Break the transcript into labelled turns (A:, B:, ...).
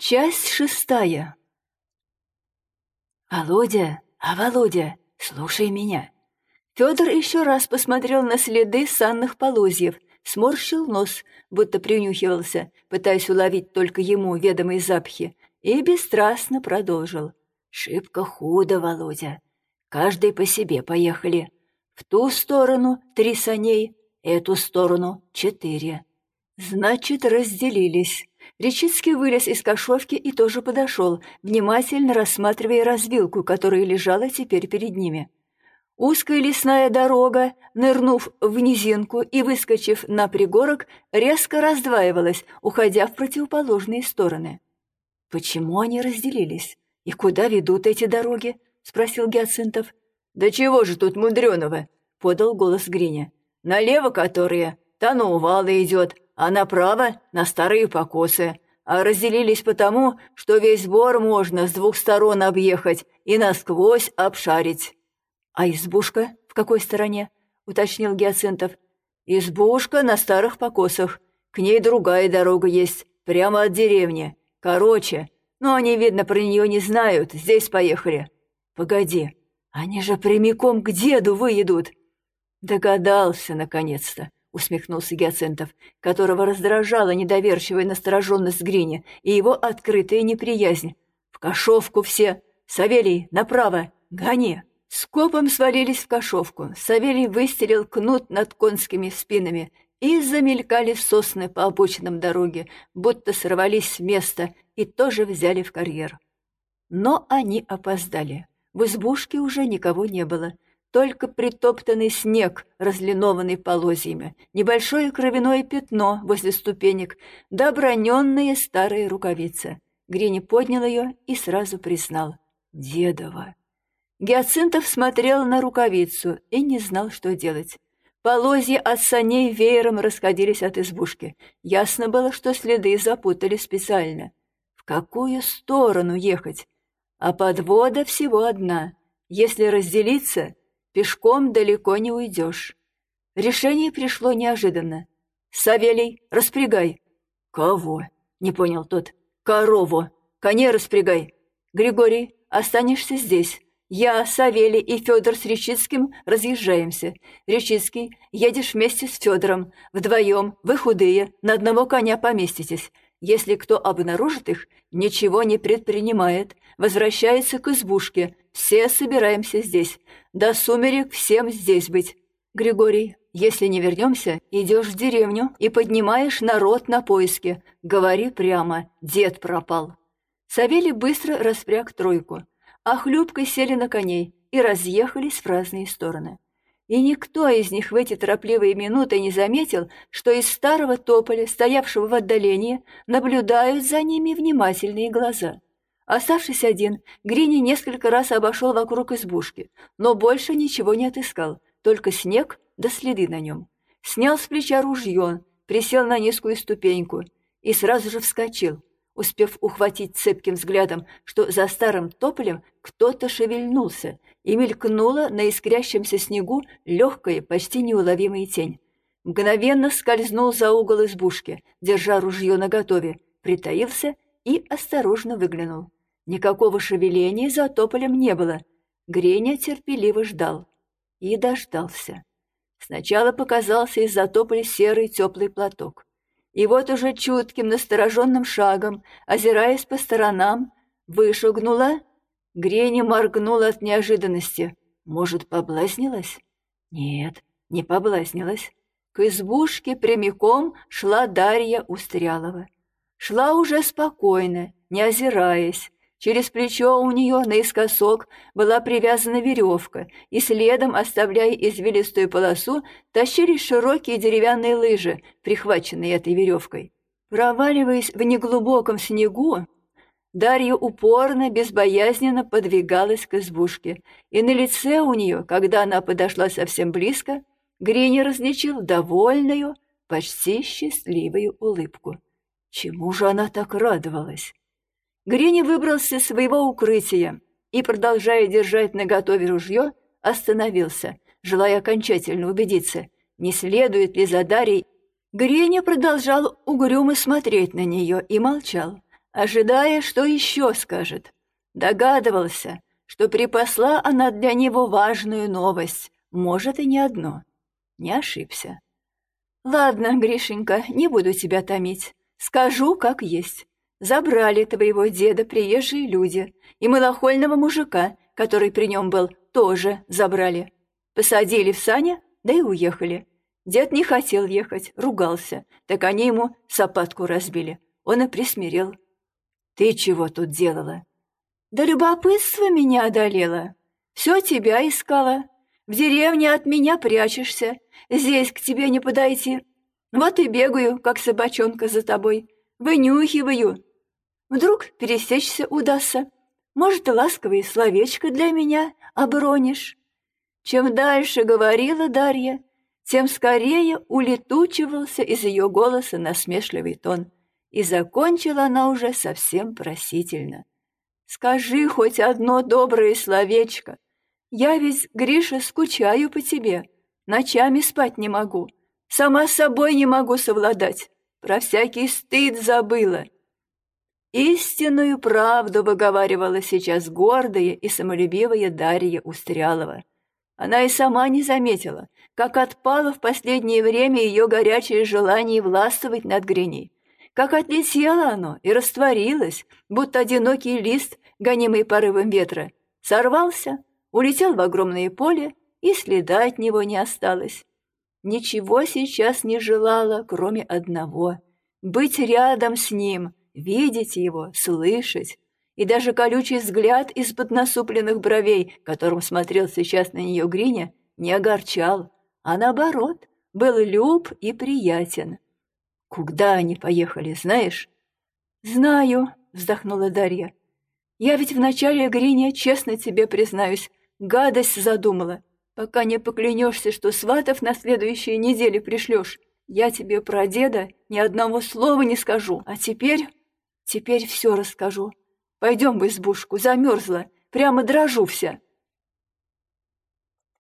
A: Часть шестая. «Володя, а Володя, слушай меня!» Федор еще раз посмотрел на следы санных полозьев, сморщил нос, будто принюхивался, пытаясь уловить только ему ведомые запахи, и бесстрастно продолжил. «Шибко худо, Володя. Каждый по себе поехали. В ту сторону три саней, эту сторону четыре. Значит, разделились. Речицкий вылез из кошовки и тоже подошел, внимательно рассматривая развилку, которая лежала теперь перед ними. Узкая лесная дорога, нырнув в низинку и выскочив на пригорок, резко раздваивалась, уходя в противоположные стороны. «Почему они разделились? И куда ведут эти дороги?» — спросил Гиацинтов. «Да чего же тут мудреного?» — подал голос Гриня. «Налево которые, та на увалы идет, а направо — на старые покосы. А разделились потому, что весь бор можно с двух сторон объехать и насквозь обшарить. «А избушка в какой стороне?» — уточнил Гиацинтов. «Избушка на старых покосах. К ней другая дорога есть, прямо от деревни. Короче, но они, видно, про нее не знают. Здесь поехали». «Погоди, они же прямиком к деду выедут». «Догадался, наконец-то», — усмехнулся Гиацинтов, которого раздражала недоверчивая настороженность Гриня и его открытая неприязнь. «В кошовку все! Савелий, направо! Гони!» Скопом свалились в кошовку. Савелий выстелил кнут над конскими спинами, и замелькали сосны по обочинам дороги, будто сорвались с места и тоже взяли в карьер. Но они опоздали. В избушке уже никого не было — только притоптанный снег, разлинованный полозьями, небольшое кровяное пятно возле ступенек, да оброненные старые рукавицы. Грини поднял ее и сразу признал. Дедова. Гиацинтов смотрел на рукавицу и не знал, что делать. Полозья от саней веером расходились от избушки. Ясно было, что следы запутали специально. В какую сторону ехать? А подвода всего одна. Если разделиться, Пешком далеко не уйдешь. Решение пришло неожиданно. «Савелий, распрягай!» «Кого?» — не понял тот. «Корову! Коне распрягай! Григорий, останешься здесь. Я, Савелий и Федор с Речицким разъезжаемся. Речицкий, едешь вместе с Федором. Вдвоем, вы худые, на одного коня поместитесь. Если кто обнаружит их, ничего не предпринимает, возвращается к избушке. Все собираемся здесь. До сумерек всем здесь быть. Григорий, если не вернемся, идешь в деревню и поднимаешь народ на поиски. Говори прямо, дед пропал. Савелий быстро распряг тройку, а хлюпкой сели на коней и разъехались в разные стороны и никто из них в эти торопливые минуты не заметил, что из старого тополя, стоявшего в отдалении, наблюдают за ними внимательные глаза. Оставшись один, Грини несколько раз обошел вокруг избушки, но больше ничего не отыскал, только снег да следы на нем. Снял с плеча ружье, присел на низкую ступеньку и сразу же вскочил, успев ухватить цепким взглядом, что за старым тополем кто-то шевельнулся, и мелькнула на искрящемся снегу легкая, почти неуловимая тень. Мгновенно скользнул за угол избушки, держа ружье наготове, притаился и осторожно выглянул. Никакого шевеления за тополем не было. Греня терпеливо ждал. И дождался. Сначала показался из-за тополя серый теплый платок. И вот уже чутким, настороженным шагом, озираясь по сторонам, вышагнула Грени моргнула от неожиданности. Может, поблазнилась? Нет, не поблазнилась. К избушке прямиком шла Дарья Устрялова. Шла уже спокойно, не озираясь. Через плечо у нее наискосок была привязана веревка, и следом, оставляя извилистую полосу, тащились широкие деревянные лыжи, прихваченные этой веревкой. Проваливаясь в неглубоком снегу, Дарья упорно, безбоязненно подвигалась к избушке, и на лице у нее, когда она подошла совсем близко, Гриня различил довольную, почти счастливую улыбку. Чему же она так радовалась? Гриня выбрался из своего укрытия и, продолжая держать наготове ружье, остановился, желая окончательно убедиться, не следует ли за Дарьей. Гриня продолжал угрюмо смотреть на нее и молчал. ожидая, что еще скажет. Догадывался, что припасла она для него важную новость, может, и не одно. Не ошибся. «Ладно, Гришенька, не буду тебя томить. Скажу, как есть. Забрали твоего деда приезжие люди, и малохольного мужика, который при нем был, тоже забрали. Посадили в сани, да и уехали. Дед не хотел ехать, ругался, так они ему сапатку разбили. Он и присмирел. «Ты чего тут делала?» «Да любопытство меня одолело. Все тебя искала. В деревне от меня прячешься, здесь к тебе не подойти. Вот и бегаю, как собачонка за тобой, вынюхиваю. Вдруг пересечься удастся. Может, ласковое словечко для меня обронишь?» Чем дальше говорила Дарья, тем скорее улетучивался из ее голоса насмешливый тон, и закончила она уже совсем просительно. «Скажи хоть одно доброе словечко. Я ведь, Гриша, скучаю по тебе, ночами спать не могу, сама с собой не могу совладать, про всякий стыд забыла». Истинную правду выговаривала сейчас гордая и самолюбивая Дарья Устрялова. Она и сама не заметила, как отпало в последнее время ее горячее желание властвовать над Гриней, как отлетело оно и растворилось, будто одинокий лист, гонимый порывом ветра, сорвался, улетел в огромное поле, и следа от него не осталось. Ничего сейчас не желала, кроме одного — быть рядом с ним, видеть его, слышать, и даже колючий взгляд из-под насупленных бровей, которым смотрел сейчас на нее Гриня, не огорчал, а наоборот, был люб и приятен. «Куда они поехали, знаешь?» «Знаю», — вздохнула Дарья. «Я ведь вначале, Гриня, честно тебе признаюсь, гадость задумала. Пока не поклянешься, что сватов на следующей неделе пришлешь, я тебе про деда ни одного слова не скажу. А теперь... теперь все расскажу. Пойдем в избушку, замерзла, прямо дрожу вся.